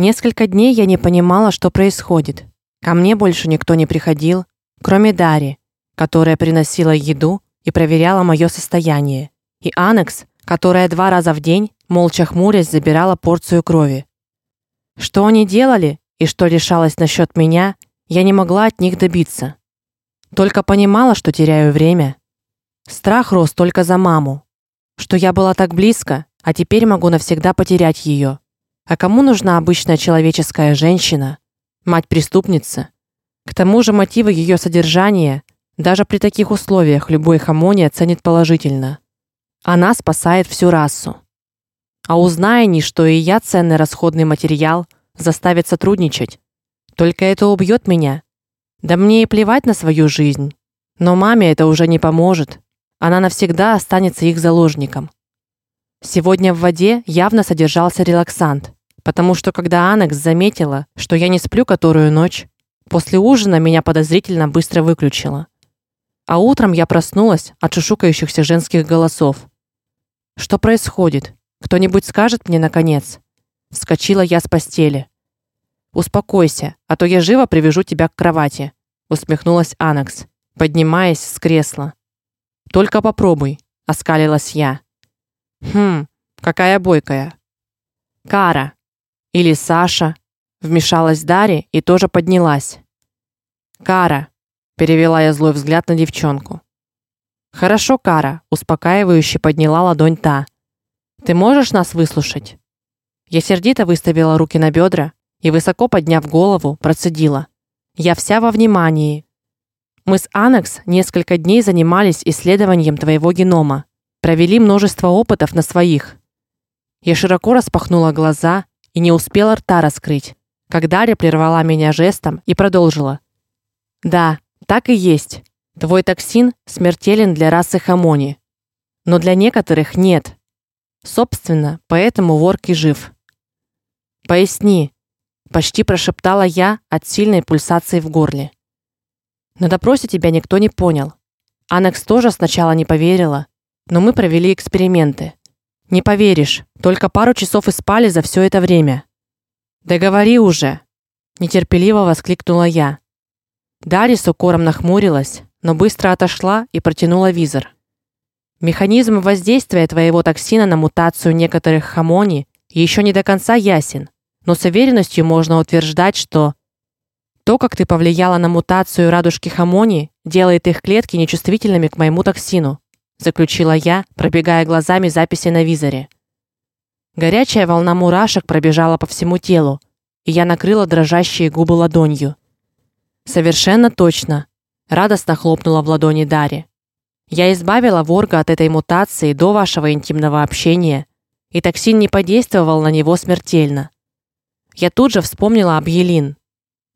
Несколько дней я не понимала, что происходит. Ко мне больше никто не приходил, кроме Дари, которая приносила еду и проверяла мое состояние, и Анекс, которая два раза в день, молча хмурясь, забирала порцию крови. Что они делали и что решалось насчет меня, я не могла от них добиться. Только понимала, что теряю время. Страх рос только за маму, что я была так близко, а теперь могу навсегда потерять ее. А кому нужна обычная человеческая женщина, мать-преступница? К тому же мотивы ее содержания даже при таких условиях любой хамони оценит положительно. Она спасает всю расу. А узная ни, что и я ценный расходный материал, заставит сотрудничать. Только это убьет меня. Да мне и плевать на свою жизнь. Но маме это уже не поможет. Она навсегда останется их заложником. Сегодня в воде явно содержался релаксант, потому что когда Анекс заметила, что я не сплю которую ночь, после ужина меня подозрительно быстро выключила. А утром я проснулась от шушукающихся женских голосов. Что происходит? Кто-нибудь скажет мне наконец? Вскочила я с постели. Успокойся, а то я живо привяжу тебя к кровати, усмехнулась Анекс, поднимаясь с кресла. Только попробуй, оскалилась я. Хм, какая бойкая. Кара или Саша, вмешалась Дарья и тоже поднялась. Кара, перевела я злой взгляд на девчонку. Хорошо, Кара, успокаивающе подняла ладонь та. Ты можешь нас выслушать? Я сердито выставила руки на бедра и высоко подняв голову, процедила: "Я вся во внимании. Мы с Анекс несколько дней занимались исследованием твоего генома, провели множество опытов на своих". Я широко распахнула глаза и не успела рта раскрыть, когда Дарья прервала меня жестом и продолжила: "Да, так и есть. Твой токсин смертелен для расы Хамони, но для некоторых нет. Собственно, поэтому Ворки жив. Поясни, почти прошептала я от сильной пульсации в горле. На допросе тебя никто не понял. Анекс тоже сначала не поверила, но мы провели эксперименты. Не поверишь, только пару часов и спали за все это время. Да говори уже, нетерпеливо воскликнула я. Дарья с укором нахмурилась, но быстро отошла и протянула визор. Механизм воздействия твоего токсина на мутацию некоторых хамони еще не до конца ясен, но с уверенностью можно утверждать, что то, как ты повлияла на мутацию радужки хамони, делает их клетки нечувствительными к моему токсину, заключила я, пробегая глазами записи на визоре. Горячая волна мурашек пробежала по всему телу, и я накрыла дрожащие губы ладонью. Совершенно точно, радостно хлопнула в ладони Дари. Я избавила Ворга от этой мутации до вашего интимного общения, и токсин не подействовал на него смертельно. Я тут же вспомнила об Елин.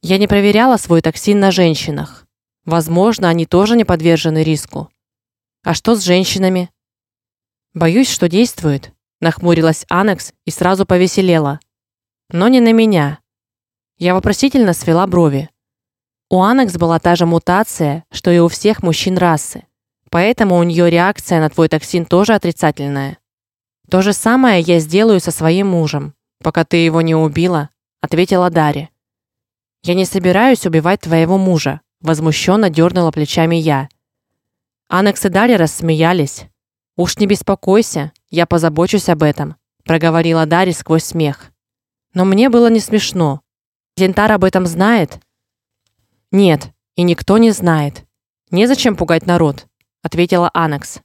Я не проверяла свой токсин на женщинах. Возможно, они тоже не подвержены риску. А что с женщинами? Боюсь, что действует, нахмурилась Анекс и сразу повеселела. Но не на меня. Я вопросительно свела брови. У Анекс была та же мутация, что и у всех мужчин расы. Поэтому у нее реакция на твой токсин тоже отрицательная. То же самое я сделаю со своим мужем, пока ты его не убила, ответила Дарья. Я не собираюсь убивать твоего мужа, возмущенно дернула плечами я. Анекс и Дарья рассмеялись. Уж не беспокойся, я позабочусь об этом, проговорила Дарья сквозь смех. Но мне было не смешно. Зентар об этом знает? Нет, и никто не знает. Незачем пугать народ, ответила Анекс.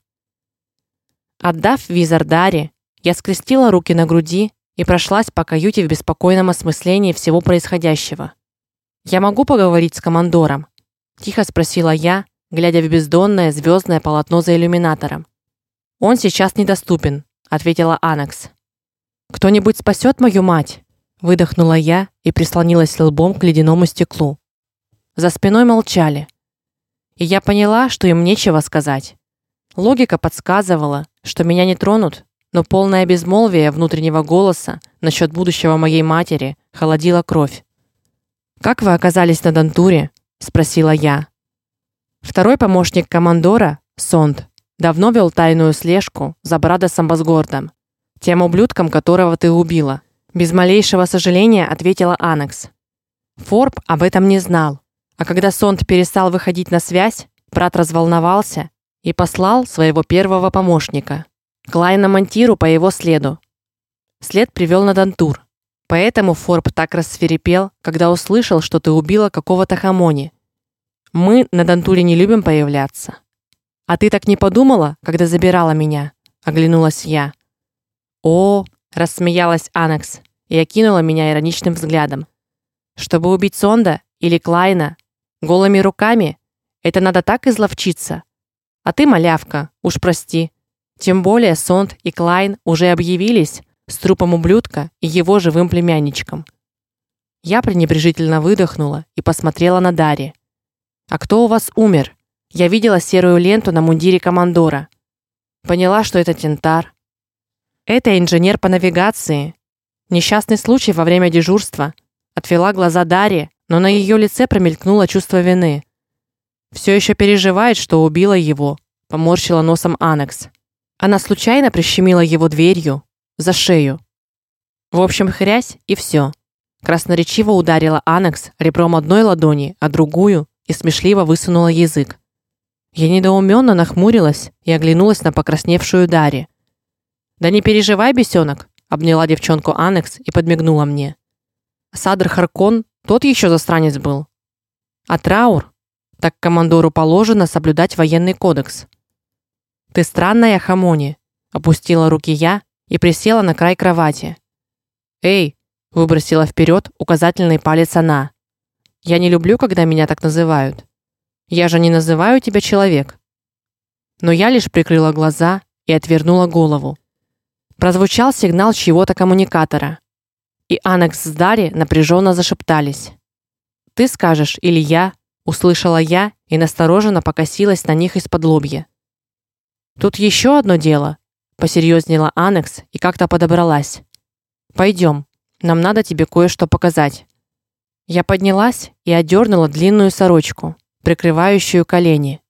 Отдав визор Даре, я скрестила руки на груди и прошлась по каюте в беспокойном осмыслении всего происходящего. Я могу поговорить с командором, тихо спросила я, глядя в бездонное звездное полотно за иллюминатором. Он сейчас недоступен, ответила Анекс. Кто-нибудь спасет мою мать? выдохнула я и прислонилась лбом к ледяному стеклу. За спиной молчали. И я поняла, что им нечего сказать. Логика подсказывала, что меня не тронут, но полное безмолвие внутреннего голоса насчет будущего моей матери холодило кровь. Как вы оказались на Дантуре? спросила я. Второй помощник командора, Сонд, давно вел тайную слежку за Брадосом Басгордом, тем ублюдком, которого ты убила. без малейшего сожаления ответила Анекс. Форб об этом не знал. А когда Сонд перестал выходить на связь, брат разволновался и послал своего первого помощника, Клайна Монтиру по его следу. След привел на Дантур. Поэтому Форб так рассверепел, когда услышал, что ты убила какого-то хамони. Мы на Дантуре не любим появляться. А ты так не подумала, когда забирала меня? оглянулась я. О, рассмеялась Анекс и окинула меня ироничным взглядом. Чтобы убить Сонда или Клайна голыми руками, это надо так изловчиться. А ты малявка, уж прости. Тем более Сонд и Клайн уже объявились с трупом ублюдка и его живым племянничком. Я пренебрежительно выдохнула и посмотрела на Дари. А кто у вас умер? Я видела серую ленту на мундире командора. Поняла, что это Тентар. Это инженер по навигации. Несчастный случай во время дежурства. Отвела глаза Дарья, но на ее лице промелькнуло чувство вины. Все еще переживает, что убила его, поморщила носом Анекс. Она случайно прищемила его дверью за шею. В общем, хрясь и все. Красноречиво ударила Анекс ребром одной ладони, а другую и смешливо высунула язык. Я недоуменно нахмурилась и оглянулась на покрасневшую Дари. "Да не переживай, бесенок", обняла девчонку Анекс и подмигнула мне. Садр Харкон тот еще застранец был. А Траур, так командору положено соблюдать военный кодекс. Ты странная, Хамони, опустила руки я и присела на край кровати. Эй, выбросила вперед указательный палец она. Я не люблю, когда меня так называют. Я же не называю тебя человек. Но я лишь прикрыла глаза и отвернула голову. Прозвучал сигнал чьего-то коммуникатора. И Анекс с Дари напряженно зашептались. Ты скажешь или я? услышала я и настороженно покосилась на них из-под лобья. Тут еще одно дело, посерьезнела Анекс и как-то подобралась. Пойдем, нам надо тебе кое-что показать. Я поднялась и одернула длинную сорочку, прикрывающую колени.